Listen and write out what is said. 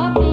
Okay.